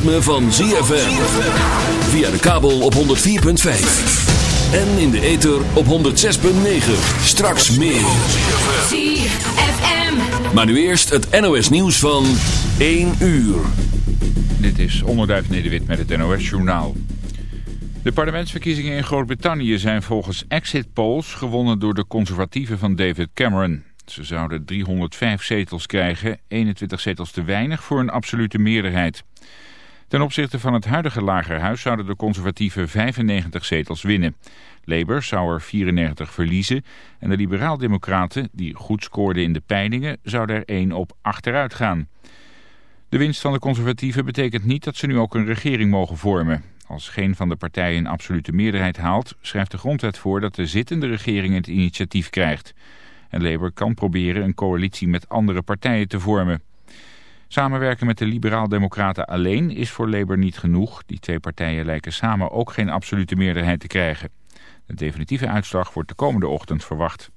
ritme van ZFM. Via de kabel op 104.5. En in de ether op 106.9. Straks meer. ZFM. Maar nu eerst het NOS nieuws van 1 uur. Dit is Onderduif Nederwit met het NOS Journaal. De parlementsverkiezingen in Groot-Brittannië zijn volgens exit polls gewonnen door de conservatieven van David Cameron. Ze zouden 305 zetels krijgen, 21 zetels te weinig voor een absolute meerderheid. Ten opzichte van het huidige lagerhuis zouden de conservatieven 95 zetels winnen. Labour zou er 94 verliezen en de liberaal-democraten, die goed scoorden in de peilingen, zouden er één op achteruit gaan. De winst van de conservatieven betekent niet dat ze nu ook een regering mogen vormen. Als geen van de partijen een absolute meerderheid haalt, schrijft de grondwet voor dat de zittende regering het initiatief krijgt. En Labour kan proberen een coalitie met andere partijen te vormen. Samenwerken met de liberaal-democraten alleen is voor Labour niet genoeg. Die twee partijen lijken samen ook geen absolute meerderheid te krijgen. De definitieve uitslag wordt de komende ochtend verwacht.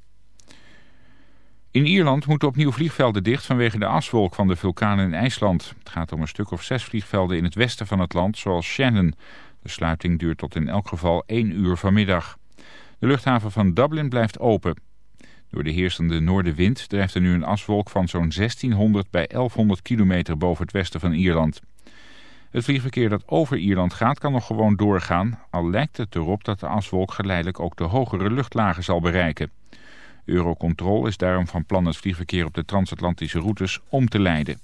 In Ierland moeten opnieuw vliegvelden dicht vanwege de aswolk van de vulkaan in IJsland. Het gaat om een stuk of zes vliegvelden in het westen van het land, zoals Shannon. De sluiting duurt tot in elk geval één uur vanmiddag. De luchthaven van Dublin blijft open. Door de heersende noordenwind drijft er nu een aswolk van zo'n 1600 bij 1100 kilometer boven het westen van Ierland. Het vliegverkeer dat over Ierland gaat kan nog gewoon doorgaan, al lijkt het erop dat de aswolk geleidelijk ook de hogere luchtlagen zal bereiken. Eurocontrol is daarom van plan het vliegverkeer op de transatlantische routes om te leiden.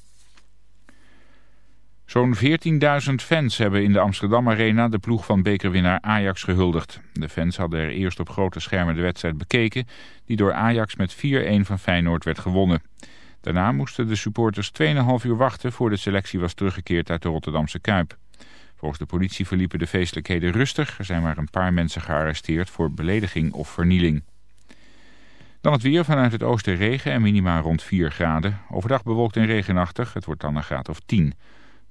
Zo'n 14.000 fans hebben in de Amsterdam Arena de ploeg van bekerwinnaar Ajax gehuldigd. De fans hadden er eerst op grote schermen de wedstrijd bekeken, die door Ajax met 4-1 van Feyenoord werd gewonnen. Daarna moesten de supporters 2,5 uur wachten voor de selectie was teruggekeerd uit de Rotterdamse Kuip. Volgens de politie verliepen de feestelijkheden rustig. Er zijn maar een paar mensen gearresteerd voor belediging of vernieling. Dan het weer vanuit het oosten regen en minima rond 4 graden. Overdag bewolkt en regenachtig. Het wordt dan een graad of 10.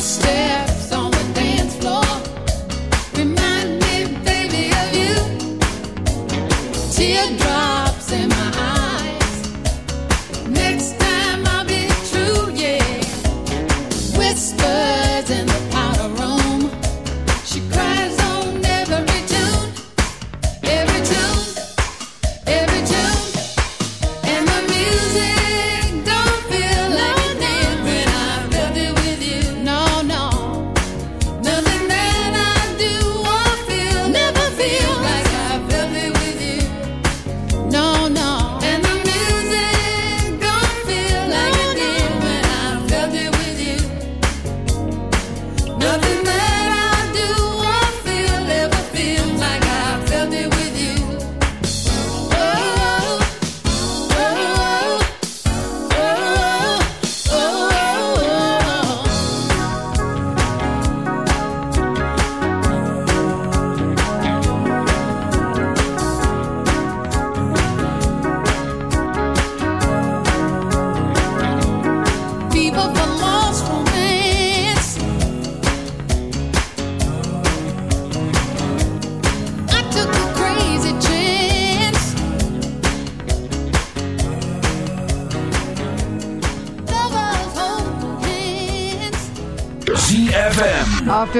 step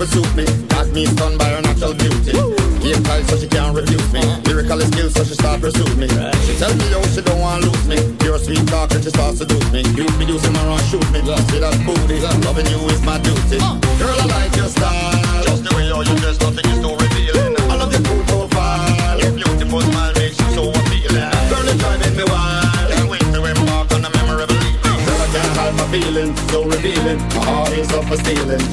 pursue me. Got me stunned by her natural beauty. Game tight so she can't refuse me. Lyrical skills so she start pursue me. She tell me yo she don't want lose me. Pure sweet talk and she starts seduce me. You be using my run shoot me. See that booty, loving you is my duty. Girl I like your style, just the way how you dress, nothing is too revealing. I love your cool profile, your beautiful smile makes you so appealing. Girl you're driving me wild, can't wait to embark on a memorable evening. Girl I can't hide my feelings, so revealing. My heart is up for stealing.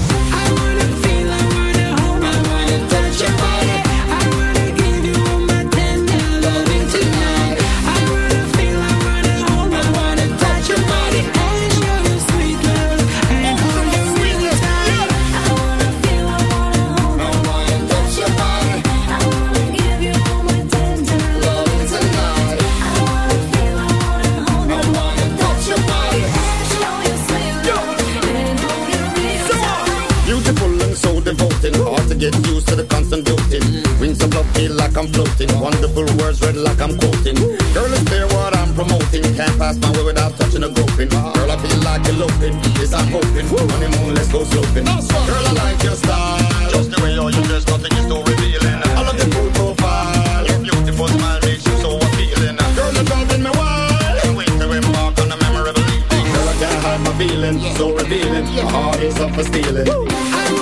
I'm quoting. Girl, it's clear what I'm promoting. Can't pass my way without touching a groping. Girl, I feel like eloping. Yes, I'm hoping. Woo. Honeymoon, let's go sloping. That's. Girl, I like your style. Just the way you're dressed, nothing is too revealing. I love your cool profile. Your beautiful smile makes you so appealing. Girl, you're driving me wild. Can't wait to embark on a memorable evening. Girl, I can't hide my feeling. Yeah. So revealing. Yeah. My heart is up for stealing. Woo.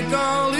like all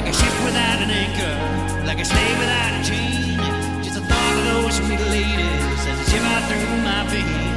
like a ship without an anchor, like a slave without a chain. Just a thought of those sweet ladies as I shiver through my veins.